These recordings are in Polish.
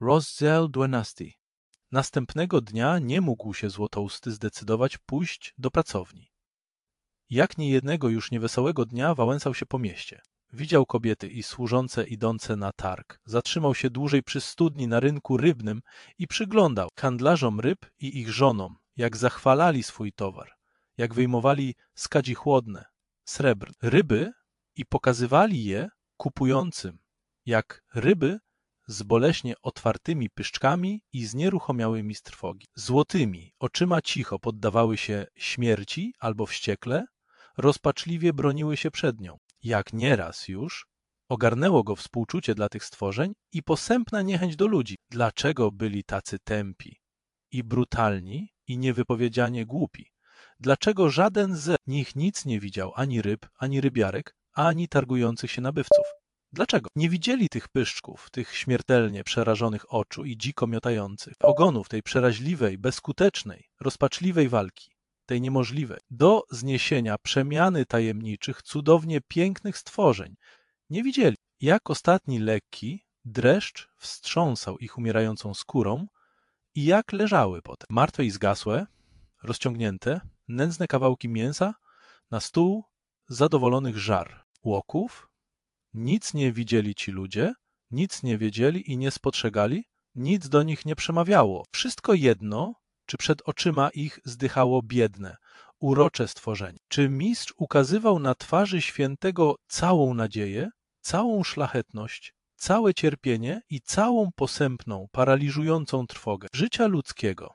rozdział 12. Następnego dnia nie mógł się Złotousty zdecydować pójść do pracowni. Jak niejednego już niewesołego dnia wałęsał się po mieście. Widział kobiety i służące idące na targ. Zatrzymał się dłużej przy studni na rynku rybnym i przyglądał handlarzom ryb i ich żonom, jak zachwalali swój towar, jak wyjmowali skadzi chłodne, srebr, ryby i pokazywali je kupującym, jak ryby z boleśnie otwartymi pyszczkami i znieruchomiałymi z trwogi. Złotymi oczyma cicho poddawały się śmierci albo wściekle, rozpaczliwie broniły się przed nią. Jak nieraz już ogarnęło go współczucie dla tych stworzeń i posępna niechęć do ludzi. Dlaczego byli tacy tępi i brutalni i niewypowiedzianie głupi? Dlaczego żaden z nich nic nie widział ani ryb, ani rybiarek, ani targujących się nabywców? Dlaczego? Nie widzieli tych pyszczków, tych śmiertelnie przerażonych oczu i dziko miotających, ogonów tej przeraźliwej, bezskutecznej, rozpaczliwej walki, tej niemożliwej, do zniesienia przemiany tajemniczych, cudownie pięknych stworzeń. Nie widzieli. Jak ostatni lekki, dreszcz wstrząsał ich umierającą skórą i jak leżały potem, martwe i zgasłe, rozciągnięte, nędzne kawałki mięsa na stół zadowolonych żar, łoków, nic nie widzieli ci ludzie, nic nie wiedzieli i nie spostrzegali, nic do nich nie przemawiało. Wszystko jedno, czy przed oczyma ich zdychało biedne, urocze stworzenie. Czy mistrz ukazywał na twarzy świętego całą nadzieję, całą szlachetność, całe cierpienie i całą posępną, paraliżującą trwogę życia ludzkiego.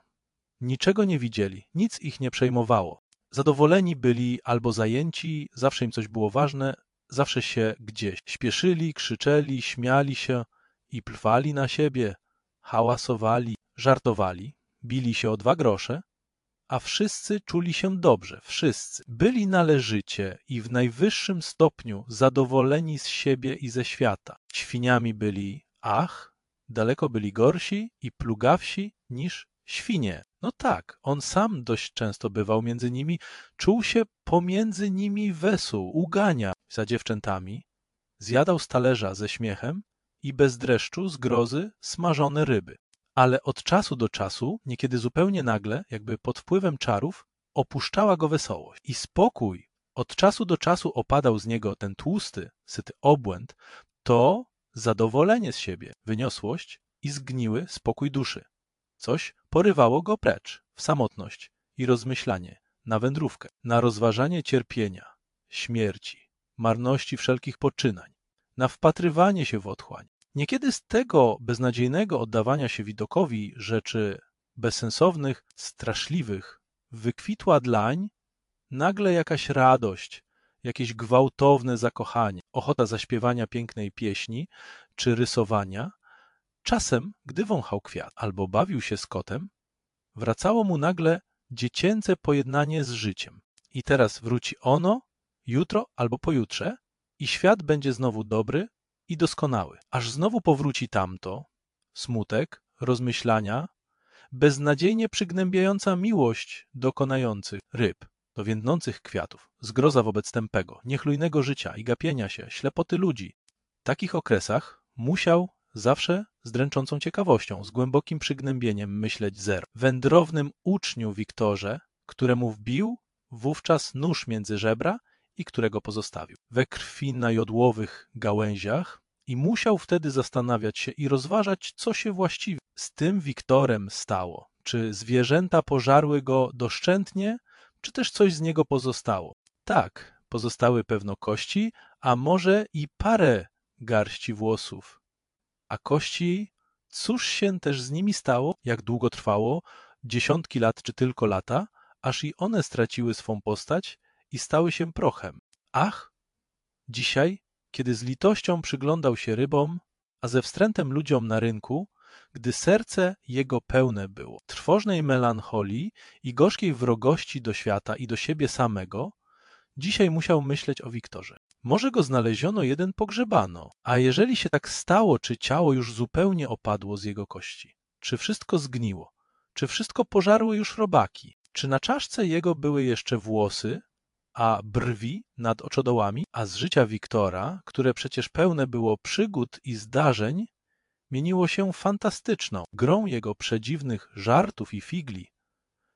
Niczego nie widzieli, nic ich nie przejmowało. Zadowoleni byli albo zajęci, zawsze im coś było ważne, zawsze się gdzieś śpieszyli, krzyczeli, śmiali się i plwali na siebie, hałasowali, żartowali, bili się o dwa grosze, a wszyscy czuli się dobrze, wszyscy. Byli należycie i w najwyższym stopniu zadowoleni z siebie i ze świata. Świniami byli, ach, daleko byli gorsi i plugawsi niż świnie. No tak, on sam dość często bywał między nimi, czuł się pomiędzy nimi wesół, ugania za dziewczętami, zjadał z talerza ze śmiechem i bez dreszczu z grozy smażone ryby. Ale od czasu do czasu, niekiedy zupełnie nagle, jakby pod wpływem czarów, opuszczała go wesołość i spokój. Od czasu do czasu opadał z niego ten tłusty, syty obłęd, to zadowolenie z siebie, wyniosłość i zgniły spokój duszy. Coś porywało go precz, w samotność i rozmyślanie, na wędrówkę, na rozważanie cierpienia, śmierci, marności wszelkich poczynań, na wpatrywanie się w otchłań. Niekiedy z tego beznadziejnego oddawania się widokowi rzeczy bezsensownych, straszliwych, wykwitła dlań nagle jakaś radość, jakieś gwałtowne zakochanie, ochota zaśpiewania pięknej pieśni czy rysowania, Czasem, gdy wąchał kwiat albo bawił się z kotem, wracało mu nagle dziecięce pojednanie z życiem. I teraz wróci ono, jutro albo pojutrze, i świat będzie znowu dobry i doskonały. Aż znowu powróci tamto, smutek, rozmyślania, beznadziejnie przygnębiająca miłość dokonających ryb, do więdnących kwiatów, zgroza wobec tępego, niechlujnego życia i gapienia się, ślepoty ludzi. W takich okresach musiał zawsze z dręczącą ciekawością, z głębokim przygnębieniem myśleć Zer. Wędrownym uczniu Wiktorze, któremu wbił wówczas nóż między żebra i którego pozostawił. We krwi na jodłowych gałęziach i musiał wtedy zastanawiać się i rozważać, co się właściwie z tym Wiktorem stało. Czy zwierzęta pożarły go doszczętnie, czy też coś z niego pozostało? Tak, pozostały pewno kości, a może i parę garści włosów, a kości, cóż się też z nimi stało, jak długo trwało, dziesiątki lat czy tylko lata, aż i one straciły swą postać i stały się prochem. Ach, dzisiaj, kiedy z litością przyglądał się rybom, a ze wstrętem ludziom na rynku, gdy serce jego pełne było trwożnej melancholii i gorzkiej wrogości do świata i do siebie samego, dzisiaj musiał myśleć o Wiktorze. Może go znaleziono, jeden pogrzebano. A jeżeli się tak stało, czy ciało już zupełnie opadło z jego kości? Czy wszystko zgniło? Czy wszystko pożarły już robaki? Czy na czaszce jego były jeszcze włosy, a brwi nad oczodołami? A z życia Wiktora, które przecież pełne było przygód i zdarzeń, mieniło się fantastyczną grą jego przedziwnych żartów i figli.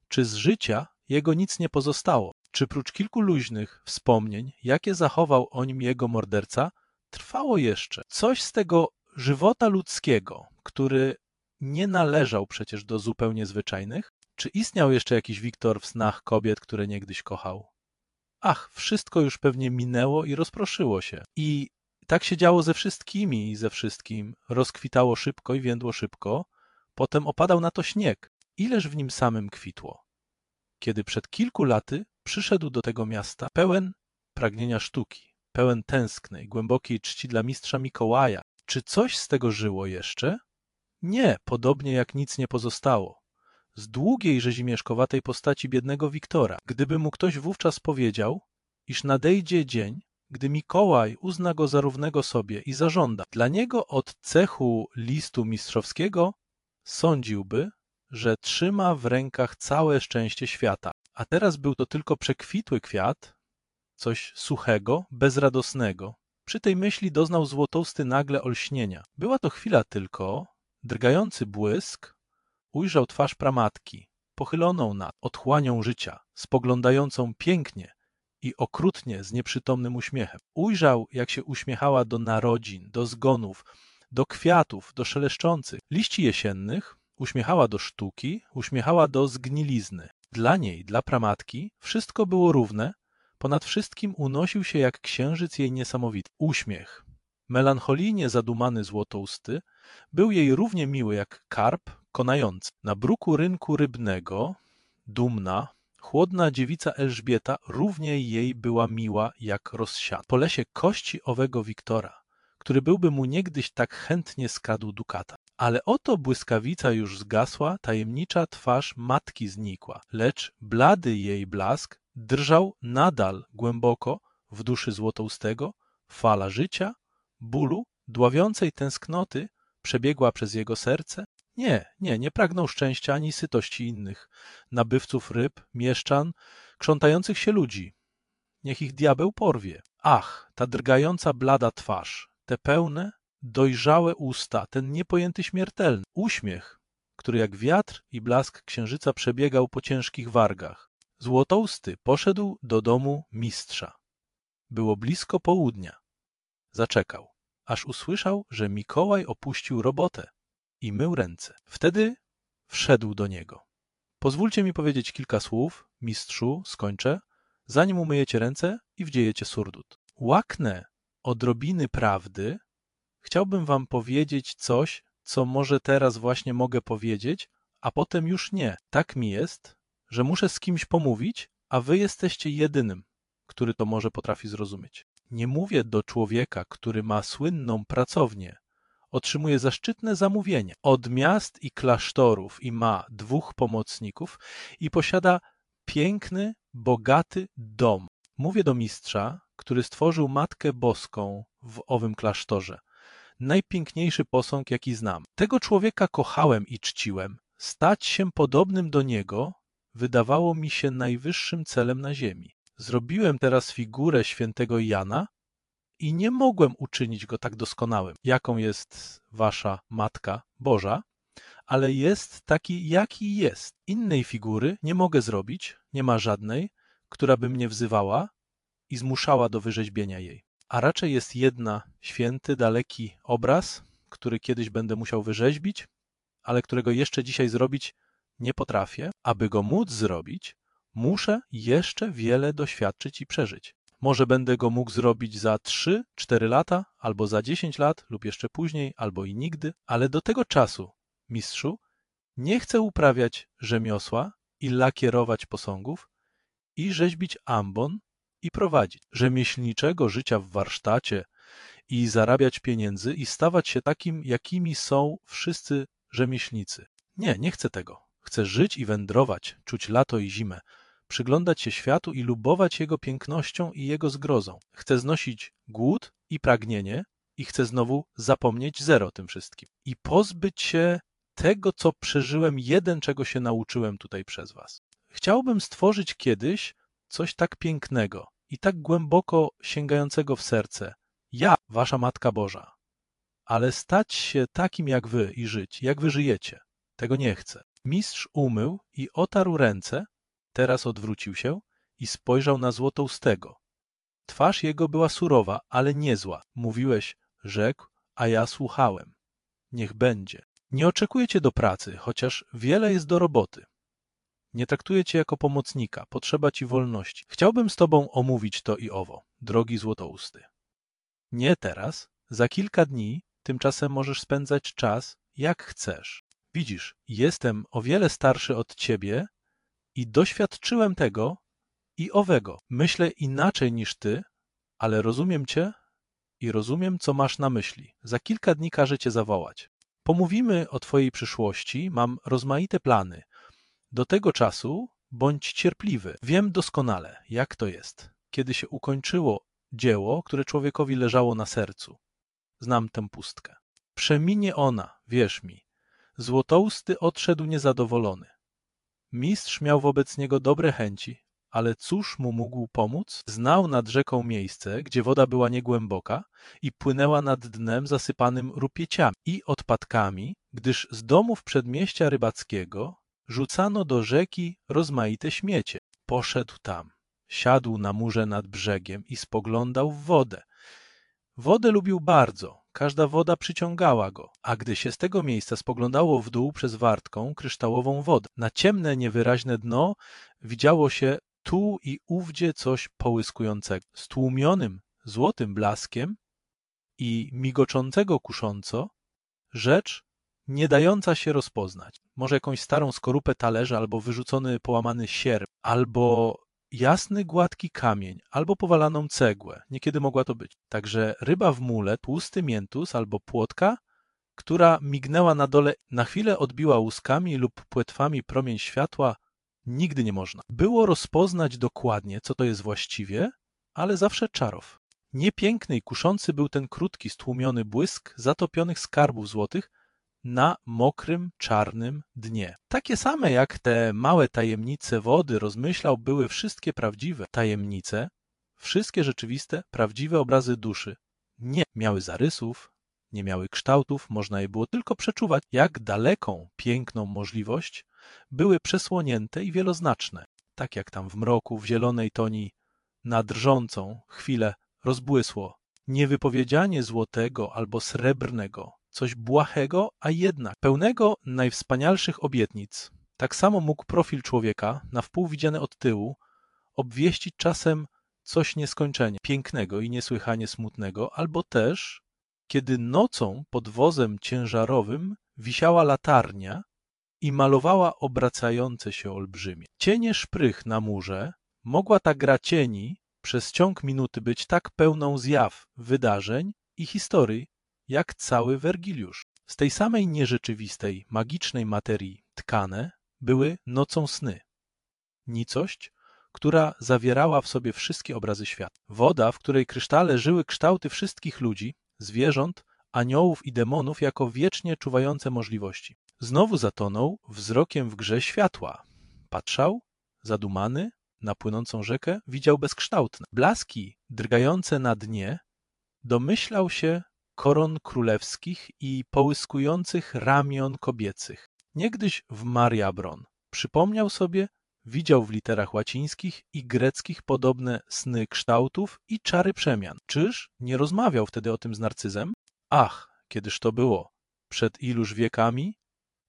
Czy z życia jego nic nie pozostało? Czy prócz kilku luźnych wspomnień, jakie zachował o nim jego morderca, trwało jeszcze coś z tego żywota ludzkiego, który nie należał przecież do zupełnie zwyczajnych? Czy istniał jeszcze jakiś Wiktor w snach kobiet, które niegdyś kochał? Ach, wszystko już pewnie minęło i rozproszyło się. I tak się działo ze wszystkimi i ze wszystkim. Rozkwitało szybko i więdło szybko. Potem opadał na to śnieg. Ileż w nim samym kwitło. Kiedy przed kilku laty przyszedł do tego miasta pełen pragnienia sztuki, pełen tęsknej, głębokiej czci dla mistrza Mikołaja. Czy coś z tego żyło jeszcze? Nie, podobnie jak nic nie pozostało. Z długiej rzezimieszkowatej postaci biednego Wiktora, gdyby mu ktoś wówczas powiedział, iż nadejdzie dzień, gdy Mikołaj uzna go za równego sobie i zażąda dla niego od cechu listu mistrzowskiego, sądziłby, że trzyma w rękach całe szczęście świata. A teraz był to tylko przekwitły kwiat, coś suchego, bezradosnego. Przy tej myśli doznał złotousty nagle olśnienia. Była to chwila tylko, drgający błysk, ujrzał twarz pramatki, pochyloną nad otchłanią życia, spoglądającą pięknie i okrutnie z nieprzytomnym uśmiechem. Ujrzał, jak się uśmiechała do narodzin, do zgonów, do kwiatów, do szeleszczących liści jesiennych, uśmiechała do sztuki, uśmiechała do zgnilizny. Dla niej, dla pramatki, wszystko było równe, ponad wszystkim unosił się jak księżyc jej niesamowity uśmiech. Melancholijnie zadumany złotousty, był jej równie miły jak karp konający. Na bruku rynku rybnego, dumna, chłodna dziewica Elżbieta równie jej była miła jak rozsiana. Po lesie kości owego Wiktora, który byłby mu niegdyś tak chętnie skradł dukata. Ale oto błyskawica już zgasła, tajemnicza twarz matki znikła, lecz blady jej blask drżał nadal głęboko w duszy złotoustego, fala życia, bólu, dławiącej tęsknoty przebiegła przez jego serce? Nie, nie, nie pragnął szczęścia ani sytości innych, nabywców ryb, mieszczan, krzątających się ludzi. Niech ich diabeł porwie. Ach, ta drgająca blada twarz, te pełne, dojrzałe usta, ten niepojęty śmiertelny uśmiech, który jak wiatr i blask księżyca przebiegał po ciężkich wargach. Złotousty poszedł do domu mistrza. Było blisko południa. Zaczekał, aż usłyszał, że Mikołaj opuścił robotę i mył ręce. Wtedy wszedł do niego. Pozwólcie mi powiedzieć kilka słów, mistrzu, skończę, zanim umyjecie ręce i wdziejecie surdut. Łaknę odrobiny prawdy, chciałbym wam powiedzieć coś, co może teraz właśnie mogę powiedzieć, a potem już nie. Tak mi jest, że muszę z kimś pomówić, a wy jesteście jedynym, który to może potrafi zrozumieć. Nie mówię do człowieka, który ma słynną pracownię, otrzymuje zaszczytne zamówienie od miast i klasztorów i ma dwóch pomocników i posiada piękny, bogaty dom. Mówię do mistrza, który stworzył Matkę Boską w owym klasztorze. Najpiękniejszy posąg, jaki znam. Tego człowieka kochałem i czciłem. Stać się podobnym do niego wydawało mi się najwyższym celem na ziemi. Zrobiłem teraz figurę świętego Jana i nie mogłem uczynić go tak doskonałym, jaką jest wasza Matka Boża, ale jest taki, jaki jest. Innej figury nie mogę zrobić, nie ma żadnej, która by mnie wzywała i zmuszała do wyrzeźbienia jej. A raczej jest jedna święty, daleki obraz, który kiedyś będę musiał wyrzeźbić, ale którego jeszcze dzisiaj zrobić nie potrafię. Aby go móc zrobić, muszę jeszcze wiele doświadczyć i przeżyć. Może będę go mógł zrobić za 3-4 lata, albo za 10 lat, lub jeszcze później, albo i nigdy, ale do tego czasu, mistrzu, nie chcę uprawiać rzemiosła i lakierować posągów i rzeźbić ambon i prowadzić rzemieślniczego życia w warsztacie i zarabiać pieniędzy i stawać się takim, jakimi są wszyscy rzemieślnicy. Nie, nie chcę tego. Chcę żyć i wędrować, czuć lato i zimę, przyglądać się światu i lubować jego pięknością i jego zgrozą. Chcę znosić głód i pragnienie i chcę znowu zapomnieć zero tym wszystkim. I pozbyć się tego, co przeżyłem, jeden, czego się nauczyłem tutaj przez was. Chciałbym stworzyć kiedyś coś tak pięknego i tak głęboko sięgającego w serce. Ja, wasza Matka Boża. ale stać się takim jak wy i żyć, jak wy żyjecie. Tego nie chcę. Mistrz umył i otarł ręce, teraz odwrócił się i spojrzał na złotoustego. Twarz jego była surowa, ale niezła. Mówiłeś, rzekł, a ja słuchałem. Niech będzie. Nie oczekuję cię do pracy, chociaż wiele jest do roboty. Nie traktuję cię jako pomocnika, potrzeba ci wolności. Chciałbym z tobą omówić to i owo, drogi złotousty. Nie teraz, za kilka dni, tymczasem możesz spędzać czas jak chcesz. Widzisz, jestem o wiele starszy od ciebie i doświadczyłem tego i owego. Myślę inaczej niż ty, ale rozumiem cię i rozumiem, co masz na myśli. Za kilka dni każę cię zawołać. Pomówimy o twojej przyszłości, mam rozmaite plany. Do tego czasu bądź cierpliwy. Wiem doskonale, jak to jest, kiedy się ukończyło dzieło, które człowiekowi leżało na sercu. Znam tę pustkę. Przeminie ona, wierz mi. Złotousty odszedł niezadowolony. Mistrz miał wobec niego dobre chęci, ale cóż mu mógł pomóc? Znał nad rzeką miejsce, gdzie woda była niegłęboka i płynęła nad dnem zasypanym rupieciami i odpadkami, gdyż z domów przedmieścia rybackiego rzucano do rzeki rozmaite śmiecie. Poszedł tam, siadł na murze nad brzegiem i spoglądał w wodę. Wodę lubił bardzo, każda woda przyciągała go, a gdy się z tego miejsca spoglądało w dół przez wartką, kryształową wodę, na ciemne, niewyraźne dno widziało się tu i ówdzie coś połyskującego, stłumionym złotym blaskiem i migoczącego kusząco, rzecz nie dająca się rozpoznać. Może jakąś starą skorupę talerza, albo wyrzucony połamany sierp, albo jasny, gładki kamień, albo powalaną cegłę. Niekiedy mogła to być. Także ryba w mule, tłusty miętus albo płotka, która mignęła na dole, na chwilę odbiła łuskami lub płetwami promień światła, nigdy nie można. Było rozpoznać dokładnie, co to jest właściwie, ale zawsze czarow. Niepiękny i kuszący był ten krótki, stłumiony błysk zatopionych skarbów złotych na mokrym, czarnym dnie. Takie same jak te małe tajemnice wody, rozmyślał, były wszystkie prawdziwe tajemnice, wszystkie rzeczywiste, prawdziwe obrazy duszy. Nie miały zarysów, nie miały kształtów, można je było tylko przeczuwać, jak daleką, piękną możliwość były przesłonięte i wieloznaczne, tak jak tam w mroku, w zielonej toni, na drżącą chwilę rozbłysło niewypowiedzianie złotego albo srebrnego, coś błahego, a jednak pełnego najwspanialszych obietnic. Tak samo mógł profil człowieka, na wpół widziany od tyłu, obwieścić czasem coś nieskończenie, pięknego i niesłychanie smutnego, albo też, kiedy nocą pod wozem ciężarowym wisiała latarnia i malowała obracające się olbrzymie. Cienie szprych na murze, mogła ta gra cieni przez ciąg minuty być tak pełną zjaw, wydarzeń i historii, jak cały Wergiliusz. Z tej samej nierzeczywistej, magicznej materii tkane były nocą sny. Nicość, która zawierała w sobie wszystkie obrazy świata. Woda, w której krysztale żyły kształty wszystkich ludzi, zwierząt, aniołów i demonów jako wiecznie czuwające możliwości. Znowu zatonął wzrokiem w grze światła. Patrzał, zadumany, na płynącą rzekę, widział bezkształtne. Blaski drgające na dnie, domyślał się koron królewskich i połyskujących ramion kobiecych. Niegdyś w Mariabron przypomniał sobie, widział w literach łacińskich i greckich podobne sny kształtów i czary przemian. Czyż nie rozmawiał wtedy o tym z Narcyzem? Ach, kiedyż to było? Przed iluż wiekami?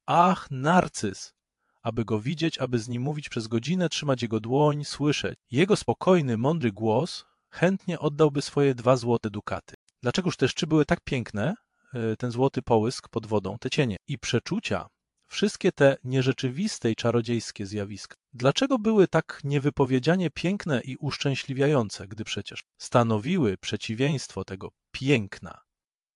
Ach, Narcyz! Aby go widzieć, aby z nim mówić przez godzinę, trzymać jego dłoń, słyszeć. Jego spokojny, mądry głos chętnie oddałby swoje dwa złote dukaty. Dlaczegoż te szczy były tak piękne, e, ten złoty połysk pod wodą, te cienie i przeczucia, wszystkie te nierzeczywiste i czarodziejskie zjawiska. Dlaczego były tak niewypowiedzianie piękne i uszczęśliwiające, gdy przecież stanowiły przeciwieństwo tego piękna,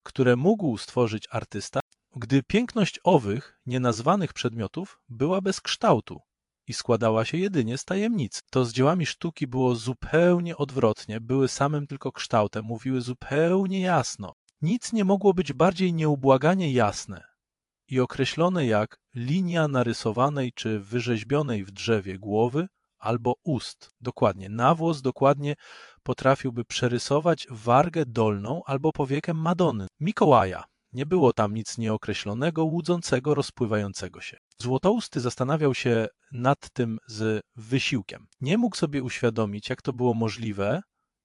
które mógł stworzyć artysta, gdy piękność owych, nienazwanych przedmiotów była bez kształtu i składała się jedynie z tajemnic. To z dziełami sztuki było zupełnie odwrotnie, były samym tylko kształtem, mówiły zupełnie jasno. Nic nie mogło być bardziej nieubłaganie jasne i określone jak linia narysowanej czy wyrzeźbionej w drzewie głowy albo ust. Dokładnie, nawłos dokładnie potrafiłby przerysować wargę dolną albo powiekę Madony, Mikołaja, Nie było tam nic nieokreślonego, łudzącego, rozpływającego się. Złotousty zastanawiał się nad tym z wysiłkiem. Nie mógł sobie uświadomić, jak to było możliwe,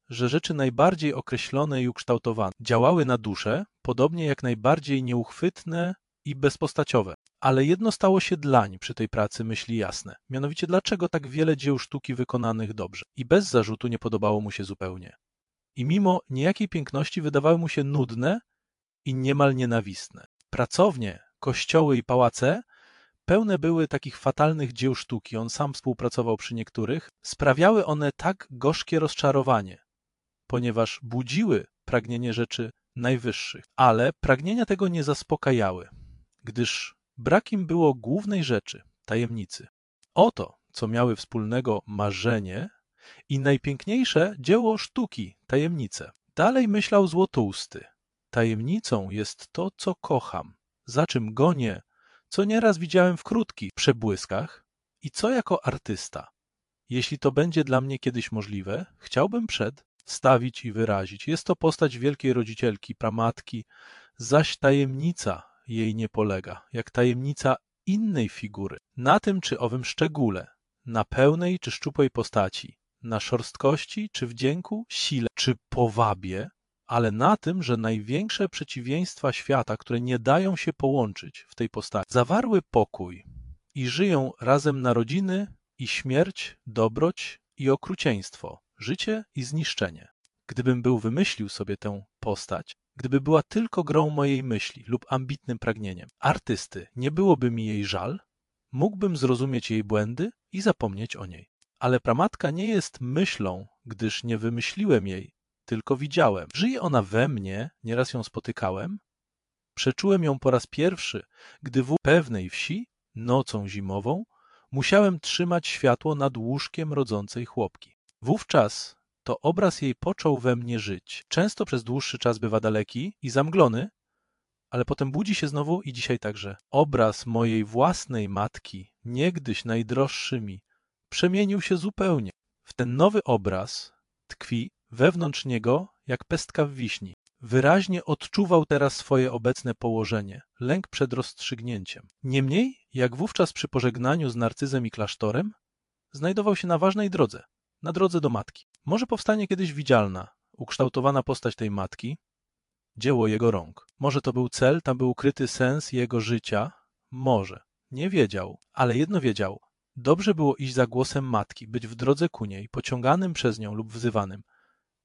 że rzeczy najbardziej określone i ukształtowane działały na duszę, podobnie jak najbardziej nieuchwytne i bezpostaciowe. Ale jedno stało się dlań przy tej pracy myśli jasne. Mianowicie dlaczego tak wiele dzieł sztuki wykonanych dobrze i bez zarzutu nie podobało mu się zupełnie. I mimo niejakiej piękności wydawały mu się nudne i niemal nienawistne. Pracownie, kościoły i pałace pełne były takich fatalnych dzieł sztuki, on sam współpracował przy niektórych, sprawiały one tak gorzkie rozczarowanie, ponieważ budziły pragnienie rzeczy najwyższych, ale pragnienia tego nie zaspokajały, gdyż brak im było głównej rzeczy, tajemnicy. Oto, co miały wspólnego marzenie i najpiękniejsze dzieło sztuki, tajemnice. Dalej myślał złotousty. Tajemnicą jest to, co kocham, za czym gonię, co nieraz widziałem w krótkich przebłyskach i co jako artysta. Jeśli to będzie dla mnie kiedyś możliwe, chciałbym przed stawić i wyrazić. Jest to postać wielkiej rodzicielki, pramatki, zaś tajemnica jej nie polega, jak tajemnica innej figury, na tym czy owym szczególe, na pełnej czy szczupłej postaci, na szorstkości czy wdzięku, sile czy powabie, ale na tym, że największe przeciwieństwa świata, które nie dają się połączyć w tej postaci, zawarły pokój i żyją razem narodziny i śmierć, dobroć i okrucieństwo, życie i zniszczenie. Gdybym był wymyślił sobie tę postać, gdyby była tylko grą mojej myśli lub ambitnym pragnieniem, artysty, nie byłoby mi jej żal, mógłbym zrozumieć jej błędy i zapomnieć o niej. Ale pramatka nie jest myślą, gdyż nie wymyśliłem jej, tylko widziałem. Żyje ona we mnie, nieraz ją spotykałem. Przeczułem ją po raz pierwszy, gdy w pewnej wsi, nocą zimową, musiałem trzymać światło nad łóżkiem rodzącej chłopki. Wówczas to obraz jej począł we mnie żyć. Często przez dłuższy czas bywa daleki i zamglony, ale potem budzi się znowu i dzisiaj także. Obraz mojej własnej matki, niegdyś najdroższy mi, przemienił się zupełnie. W ten nowy obraz tkwi wewnątrz niego jak pestka w wiśni. Wyraźnie odczuwał teraz swoje obecne położenie, lęk przed rozstrzygnięciem. Niemniej, jak wówczas przy pożegnaniu z narcyzem i klasztorem, znajdował się na ważnej drodze, na drodze do matki. Może powstanie kiedyś widzialna, ukształtowana postać tej matki, dzieło jego rąk. Może to był cel, tam był ukryty sens jego życia, może. Nie wiedział, ale jedno wiedział. Dobrze było iść za głosem matki, być w drodze ku niej, pociąganym przez nią lub wzywanym.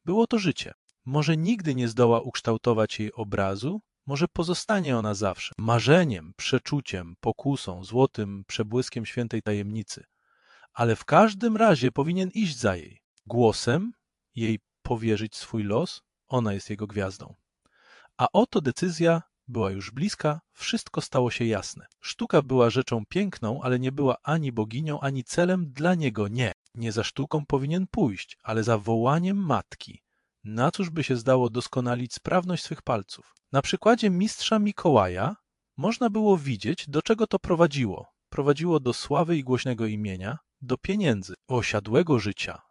Było to życie. Może nigdy nie zdoła ukształtować jej obrazu, może pozostanie ona zawsze marzeniem, przeczuciem, pokusą, złotym przebłyskiem świętej tajemnicy. Ale w każdym razie powinien iść za jej. Głosem jej powierzyć swój los, ona jest jego gwiazdą. A oto decyzja była już bliska, wszystko stało się jasne. Sztuka była rzeczą piękną, ale nie była ani boginią, ani celem dla niego. Nie. Nie za sztuką powinien pójść, ale za wołaniem matki. Na cóż by się zdało doskonalić sprawność swych palców? Na przykładzie mistrza Mikołaja można było widzieć, do czego to prowadziło. Prowadziło do sławy i głośnego imienia, do pieniędzy, osiadłego życia,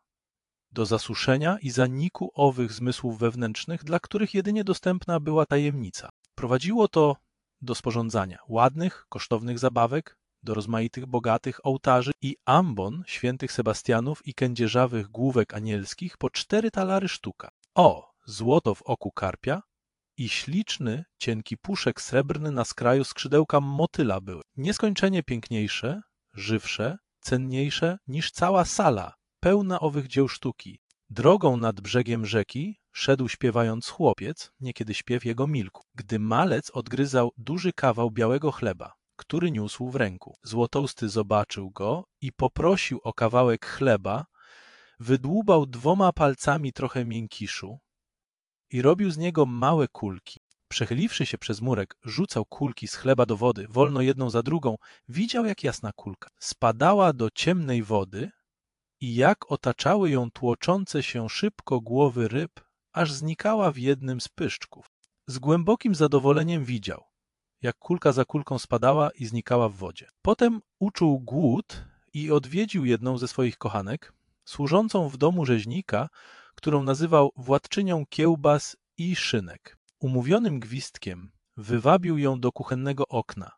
do zasuszenia i zaniku owych zmysłów wewnętrznych, dla których jedynie dostępna była tajemnica. Prowadziło to do sporządzania ładnych, kosztownych zabawek, do rozmaitych bogatych ołtarzy i ambon świętych Sebastianów i kędzierzawych główek anielskich po cztery talary sztuka. O, złoto w oku karpia i śliczny, cienki puszek srebrny na skraju skrzydełka motyla były. Nieskończenie piękniejsze, żywsze, cenniejsze niż cała sala, pełna owych dzieł sztuki. Drogą nad brzegiem rzeki szedł śpiewając chłopiec, niekiedy śpiew jego milkł, gdy malec odgryzał duży kawał białego chleba, który niósł w ręku. Złotousty zobaczył go i poprosił o kawałek chleba, wydłubał dwoma palcami trochę miękiszu i robił z niego małe kulki. Przechyliwszy się przez murek, rzucał kulki z chleba do wody, wolno jedną za drugą, widział jak jasna kulka. Spadała do ciemnej wody i jak otaczały ją tłoczące się szybko głowy ryb, aż znikała w jednym z pyszczków. Z głębokim zadowoleniem widział, jak kulka za kulką spadała i znikała w wodzie. Potem uczuł głód i odwiedził jedną ze swoich kochanek, służącą w domu rzeźnika, którą nazywał władczynią kiełbas i szynek. Umówionym gwizdkiem wywabił ją do kuchennego okna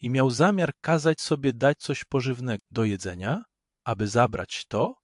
i miał zamiar kazać sobie dać coś pożywnego do jedzenia, aby zabrać to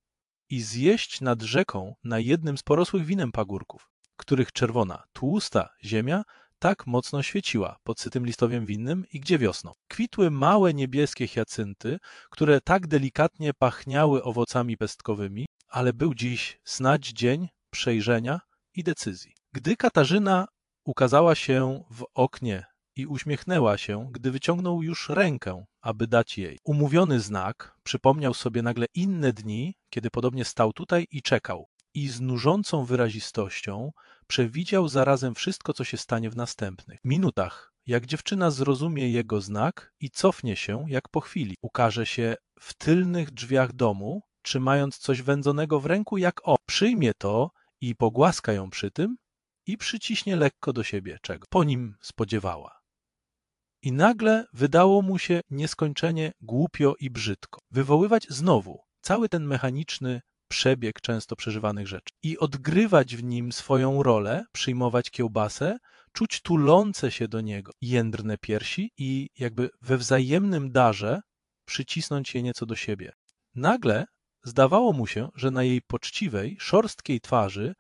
i zjeść nad rzeką na jednym z porosłych winem pagórków, których czerwona, tłusta ziemia tak mocno świeciła pod sytym listowiem winnym i gdzie wiosną. Kwitły małe niebieskie hiacynty, które tak delikatnie pachniały owocami pestkowymi, ale był dziś snadź dzień przejrzenia i decyzji. Gdy Katarzyna ukazała się w oknie i uśmiechnęła się, gdy wyciągnął już rękę, aby dać jej. Umówiony znak przypomniał sobie nagle inne dni, kiedy podobnie stał tutaj i czekał. I z nużącą wyrazistością przewidział zarazem wszystko, co się stanie w następnych minutach. Jak dziewczyna zrozumie jego znak i cofnie się, jak po chwili. Ukaże się w tylnych drzwiach domu, trzymając coś wędzonego w ręku, jak o. Przyjmie to i pogłaska ją przy tym i przyciśnie lekko do siebie, czego po nim spodziewała. I nagle wydało mu się nieskończenie głupio i brzydko wywoływać znowu cały ten mechaniczny przebieg często przeżywanych rzeczy i odgrywać w nim swoją rolę, przyjmować kiełbasę, czuć tulące się do niego jędrne piersi i jakby we wzajemnym darze przycisnąć je nieco do siebie. Nagle zdawało mu się, że na jej poczciwej, szorstkiej twarzy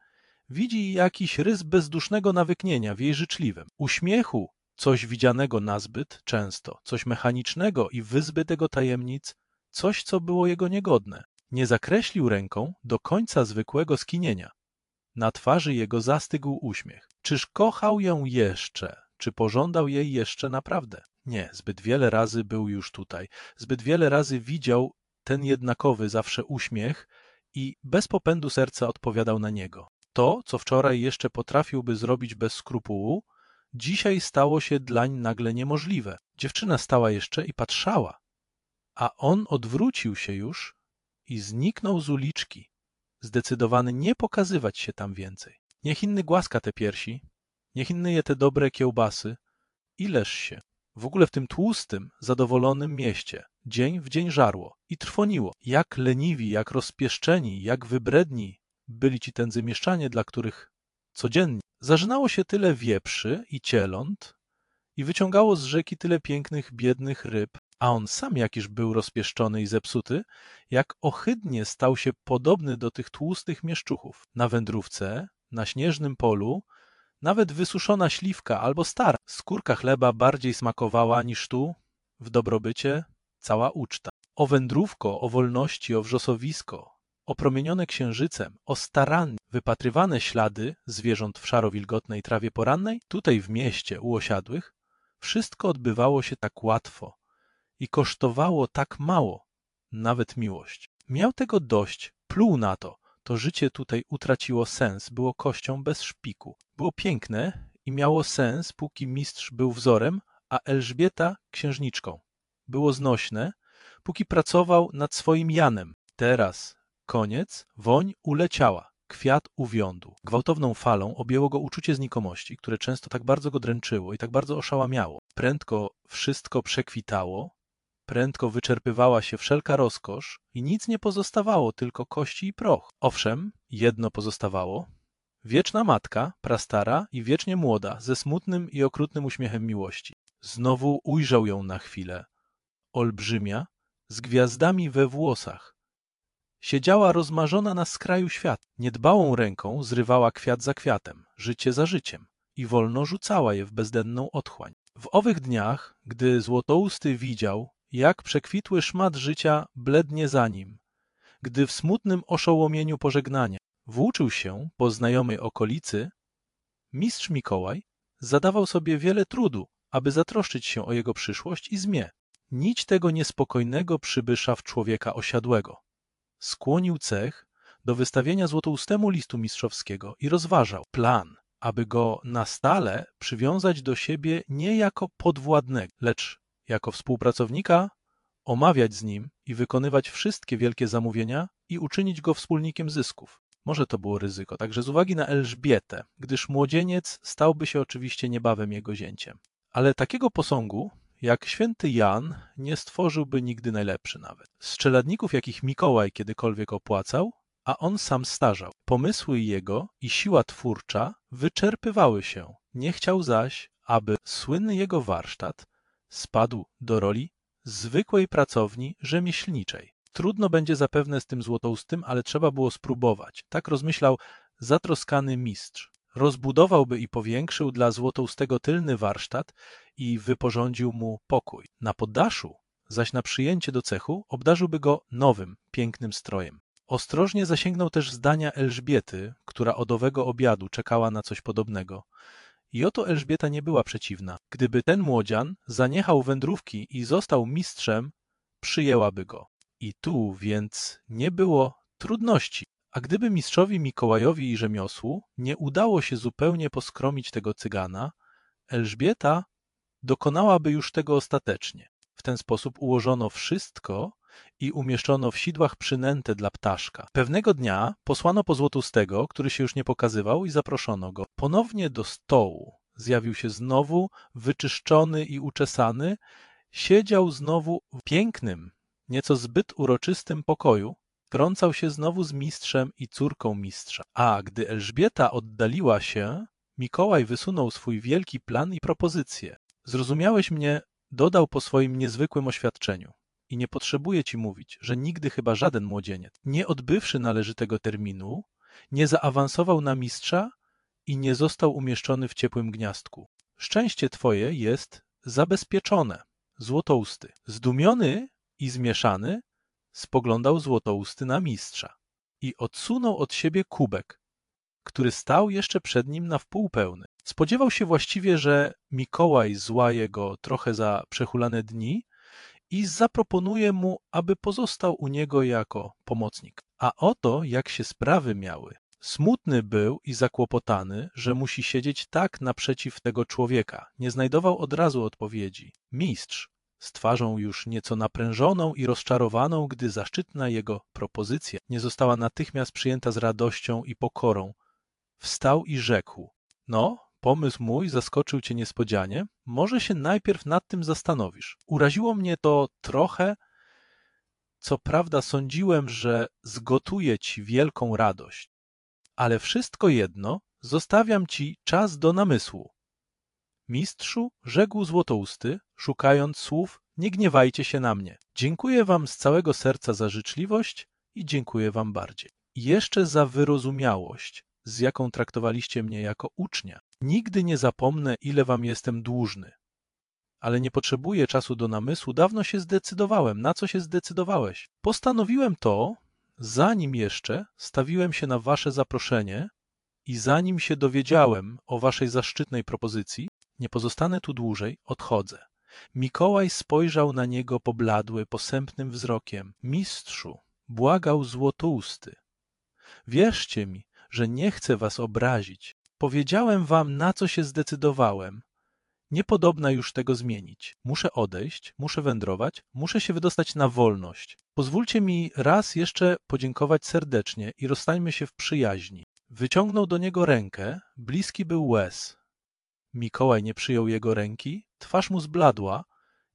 widzi jakiś rys bezdusznego nawyknienia w jej życzliwym uśmiechu, coś widzianego nazbyt często, coś mechanicznego i wyzbytego tajemnic, coś, co było jego niegodne. Nie zakreślił ręką do końca zwykłego skinienia. Na twarzy jego zastygł uśmiech. Czyż kochał ją jeszcze? Czy pożądał jej jeszcze naprawdę? Nie, zbyt wiele razy był już tutaj, zbyt wiele razy widział ten jednakowy zawsze uśmiech i bez popędu serca odpowiadał na niego. To, co wczoraj jeszcze potrafiłby zrobić bez skrupułu, dzisiaj stało się dlań nagle niemożliwe. Dziewczyna stała jeszcze i patrzała, a on odwrócił się już i zniknął z uliczki, zdecydowany nie pokazywać się tam więcej. Niech inny głaska te piersi, niech inny je te dobre kiełbasy, ileż się. W ogóle w tym tłustym, zadowolonym mieście dzień w dzień żarło i trwoniło. Jak leniwi, jak rozpieszczeni, jak wybredni byli ci tędzy mieszczanie, dla których codziennie zażynało się tyle wieprzy i cieląt i wyciągało z rzeki tyle pięknych, biednych ryb, a on sam jakiż był rozpieszczony i zepsuty, jak ohydnie stał się podobny do tych tłustych mieszczuchów. Na wędrówce, na śnieżnym polu, nawet wysuszona śliwka albo stara skórka chleba bardziej smakowała niż tu, w dobrobycie, cała uczta. O wędrówko, o wolności, o wrzosowisko, opromienione księżycem, o starannie wypatrywane ślady zwierząt w szaro-wilgotnej trawie porannej, tutaj w mieście u osiadłych, wszystko odbywało się tak łatwo i kosztowało tak mało, nawet miłość. Miał tego dość, pluł na to, to życie tutaj utraciło sens, było kością bez szpiku. Było piękne i miało sens, póki mistrz był wzorem, a Elżbieta księżniczką. Było znośne, póki pracował nad swoim Janem. Teraz, koniec, woń uleciała, kwiat uwiądł. Gwałtowną falą objęło go uczucie znikomości, które często tak bardzo go dręczyło i tak bardzo oszałamiało. Prędko wszystko przekwitało, prędko wyczerpywała się wszelka rozkosz i nic nie pozostawało, tylko kości i proch. Owszem, jedno pozostawało. Wieczna matka, prastara i wiecznie młoda, ze smutnym i okrutnym uśmiechem miłości. Znowu ujrzał ją na chwilę. Olbrzymia, z gwiazdami we włosach. Siedziała rozmarzona na skraju świata. Niedbałą ręką zrywała kwiat za kwiatem, życie za życiem i wolno rzucała je w bezdenną otchłań. W owych dniach, gdy Złotousty widział, jak przekwitły szmat życia blednie za nim, gdy w smutnym oszołomieniu pożegnania włóczył się po znajomej okolicy, mistrz Mikołaj zadawał sobie wiele trudu, aby zatroszczyć się o jego przyszłość i zmię. Nić tego niespokojnego przybysza w człowieka osiadłego. Skłonił cech do wystawienia złotoustemu listu mistrzowskiego i rozważał plan, aby go na stale przywiązać do siebie nie jako podwładnego, lecz jako współpracownika omawiać z nim i wykonywać wszystkie wielkie zamówienia i uczynić go wspólnikiem zysków. Może to było ryzyko, także z uwagi na Elżbietę, gdyż młodzieniec stałby się oczywiście niebawem jego zięciem. Ale takiego posągu, jak święty Jan, nie stworzyłby nigdy najlepszy nawet. Z czeladników, jakich Mikołaj kiedykolwiek opłacał, a on sam starzał. Pomysły jego i siła twórcza wyczerpywały się. Nie chciał zaś, aby słynny jego warsztat spadł do roli zwykłej pracowni rzemieślniczej. Trudno będzie zapewne z tym złotoustym, ale trzeba było spróbować. Tak rozmyślał zatroskany mistrz. Rozbudowałby i powiększył dla złotoustego tylny warsztat i wyporządził mu pokój. Na poddaszu, zaś na przyjęcie do cechu, obdarzyłby go nowym, pięknym strojem. Ostrożnie zasięgnął też zdania Elżbiety, która od owego obiadu czekała na coś podobnego. I oto Elżbieta nie była przeciwna. Gdyby ten młodzian zaniechał wędrówki i został mistrzem, przyjęłaby go. I tu więc nie było trudności. A gdyby mistrzowi Mikołajowi i rzemiosłu nie udało się zupełnie poskromić tego cygana, Elżbieta dokonałaby już tego ostatecznie. W ten sposób ułożono wszystko i umieszczono w sidłach przynętę dla ptaszka. Pewnego dnia posłano po Złotustego, który się już nie pokazywał i zaproszono go. Ponownie do stołu zjawił się znowu, wyczyszczony i uczesany, siedział znowu w pięknym, nieco zbyt uroczystym pokoju, trącał się znowu z mistrzem i córką mistrza. A gdy Elżbieta oddaliła się, Mikołaj wysunął swój wielki plan i propozycję. Zrozumiałeś mnie, dodał po swoim niezwykłym oświadczeniu. I nie potrzebuję ci mówić, że nigdy chyba żaden młodzieniec, nie odbywszy należytego terminu, nie zaawansował na mistrza i nie został umieszczony w ciepłym gniazdku. Szczęście twoje jest zabezpieczone. Złotousty. Zdumiony i zmieszany spoglądał Złotousty na mistrza i odsunął od siebie kubek, który stał jeszcze przed nim na wpół pełny. Spodziewał się właściwie, że Mikołaj zła jego trochę za przechulane dni i zaproponuje mu, aby pozostał u niego jako pomocnik. A oto jak się sprawy miały. Smutny był i zakłopotany, że musi siedzieć tak naprzeciw tego człowieka. Nie znajdował od razu odpowiedzi. Mistrz, z twarzą już nieco naprężoną i rozczarowaną, gdy zaszczytna jego propozycja nie została natychmiast przyjęta z radością i pokorą, wstał i rzekł: No, pomysł mój zaskoczył cię niespodzianie. Może się najpierw nad tym zastanowisz. Uraziło mnie to trochę. Co prawda sądziłem, że zgotuje ci wielką radość, ale wszystko jedno zostawiam ci czas do namysłu. Mistrzu, rzekł Złotousty, szukając słów, nie gniewajcie się na mnie. Dziękuję wam z całego serca za życzliwość i dziękuję wam bardziej. I jeszcze za wyrozumiałość, z jaką traktowaliście mnie jako ucznia. Nigdy nie zapomnę, ile wam jestem dłużny. Ale nie potrzebuję czasu do namysłu, dawno się zdecydowałem. Na co się zdecydowałeś? Postanowiłem to, zanim jeszcze stawiłem się na wasze zaproszenie i zanim się dowiedziałem o waszej zaszczytnej propozycji, nie pozostanę tu dłużej, odchodzę. Mikołaj spojrzał na niego pobladły, posępnym wzrokiem. Mistrzu, błagał złotousty. Wierzcie mi, że nie chcę was obrazić. Powiedziałem wam, na co się zdecydowałem. Niepodobna już tego zmienić. Muszę odejść, muszę wędrować, muszę się wydostać na wolność. Pozwólcie mi raz jeszcze podziękować serdecznie i rozstańmy się w przyjaźni. Wyciągnął do niego rękę, bliski był łez. Mikołaj nie przyjął jego ręki, twarz mu zbladła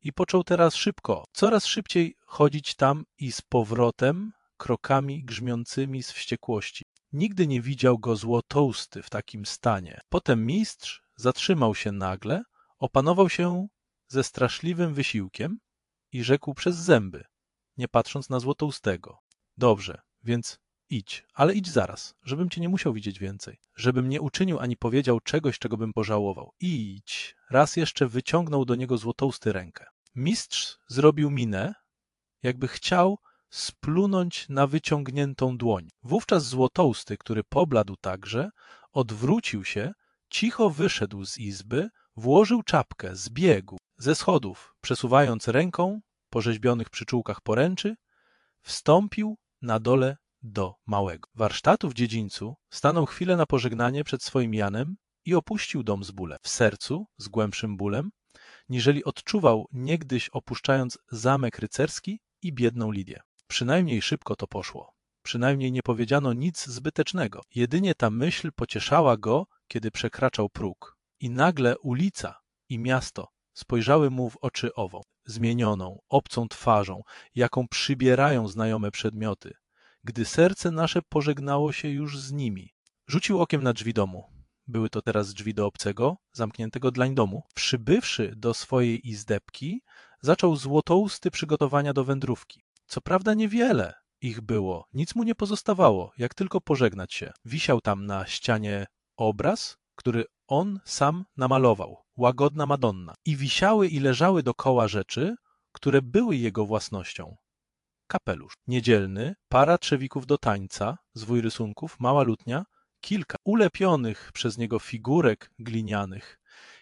i począł teraz szybko, coraz szybciej chodzić tam i z powrotem, krokami grzmiącymi z wściekłości. Nigdy nie widział go złotousty w takim stanie. Potem mistrz zatrzymał się nagle, opanował się ze straszliwym wysiłkiem i rzekł przez zęby, nie patrząc na złotoustego. Dobrze, więc idź, ale idź zaraz, żebym cię nie musiał widzieć więcej. Żebym nie uczynił ani powiedział czegoś, czego bym pożałował. Idź. Raz jeszcze wyciągnął do niego złotousty rękę. Mistrz zrobił minę, jakby chciał splunąć na wyciągniętą dłoń. Wówczas złotousty, który pobladł także, odwrócił się, cicho wyszedł z izby, włożył czapkę, zbiegł ze schodów, przesuwając ręką po rzeźbionych przyczółkach poręczy, wstąpił na dole do małego warsztatu w dziedzińcu, stanął chwilę na pożegnanie przed swoim Janem i opuścił dom z bólem. W sercu, z głębszym bólem, niżeli odczuwał niegdyś opuszczając zamek rycerski i biedną Lidię. Przynajmniej szybko to poszło. Przynajmniej nie powiedziano nic zbytecznego. Jedynie ta myśl pocieszała go, kiedy przekraczał próg. I nagle ulica i miasto spojrzały mu w oczy ową, zmienioną, obcą twarzą, jaką przybierają znajome przedmioty, gdy serce nasze pożegnało się już z nimi. Rzucił okiem na drzwi domu. były to teraz drzwi do obcego, zamkniętego dlań domu, przybywszy do swojej izdebki, zaczął złotousty przygotowania do wędrówki. Co prawda niewiele ich było, nic mu nie pozostawało, jak tylko pożegnać się. Wisiał tam na ścianie obraz, który on sam namalował, łagodna Madonna. I wisiały i leżały dokoła rzeczy, które były jego własnością. Kapelusz niedzielny, para trzewików do tańca, zwój rysunków, mała lutnia, kilka ulepionych przez niego figurek glinianych,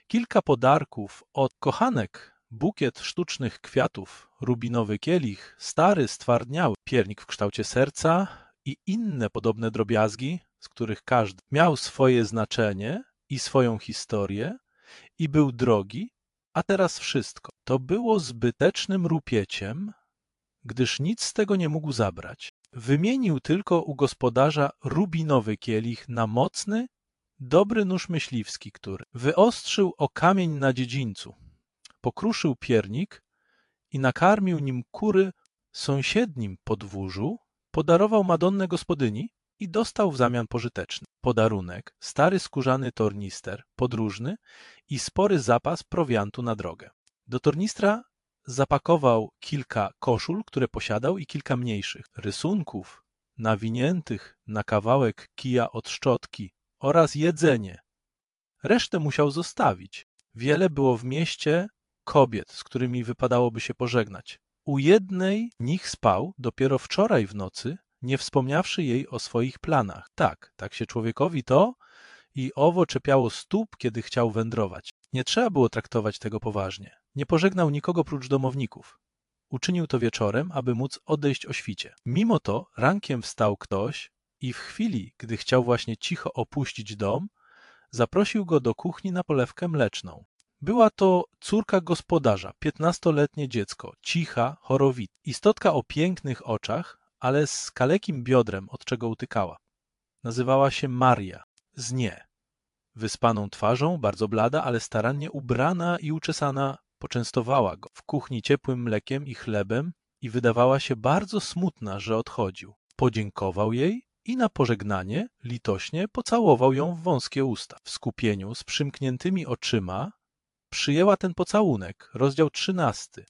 kilka podarków od kochanek, bukiet sztucznych kwiatów, rubinowy kielich, stary, stwardniały, piernik w kształcie serca i inne podobne drobiazgi, z których każdy miał swoje znaczenie i swoją historię i był drogi, a teraz wszystko. To było zbytecznym rupieciem, gdyż nic z tego nie mógł zabrać. Wymienił tylko u gospodarza rubinowy kielich na mocny, dobry nóż myśliwski, który wyostrzył o kamień na dziedzińcu, pokruszył piernik i nakarmił nim kury sąsiednim podwórzu, podarował Madonnę gospodyni i dostał w zamian pożyteczny podarunek, stary skórzany tornister, podróżny i spory zapas prowiantu na drogę. Do tornistra zapakował kilka koszul, które posiadał i kilka mniejszych, rysunków nawiniętych na kawałek kija od szczotki oraz jedzenie. Resztę musiał zostawić. Wiele było w mieście kobiet, z którymi wypadałoby się pożegnać. U jednej nich spał dopiero wczoraj w nocy, nie wspomniawszy jej o swoich planach. Tak, tak się człowiekowi to i owo czepiało stóp, kiedy chciał wędrować. Nie trzeba było traktować tego poważnie. Nie pożegnał nikogo prócz domowników. Uczynił to wieczorem, aby móc odejść o świcie. Mimo to rankiem wstał ktoś i w chwili, gdy chciał właśnie cicho opuścić dom, zaprosił go do kuchni na polewkę mleczną. Była to córka gospodarza, piętnastoletnie dziecko, cicha, chorowita. Istotka o pięknych oczach, ale z kalekim biodrem, od czego utykała. Nazywała się Maria, z nie. Wyspaną twarzą, bardzo blada, ale starannie ubrana i uczesana, poczęstowała go w kuchni ciepłym mlekiem i chlebem i wydawała się bardzo smutna, że odchodził. Podziękował jej i na pożegnanie litośnie pocałował ją w wąskie usta. W skupieniu, z przymkniętymi oczyma, przyjęła ten pocałunek, rozdział trzynasty.